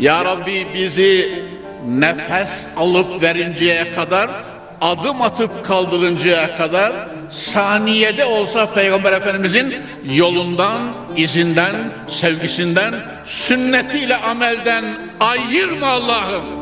Ya Rabbi bizi nefes alıp verinceye kadar, adım atıp kaldırıncaya kadar saniyede olsa Peygamber Efendimizin yolundan, izinden, sevgisinden, sünnetiyle amelden ayırma Allah'ım.